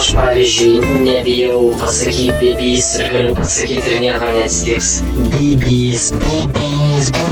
aš pavyzdžiui nebijau pasakyti bibys ir galiu pasakyti ir nieko neatsitiks. Bibys, bibys, bibys.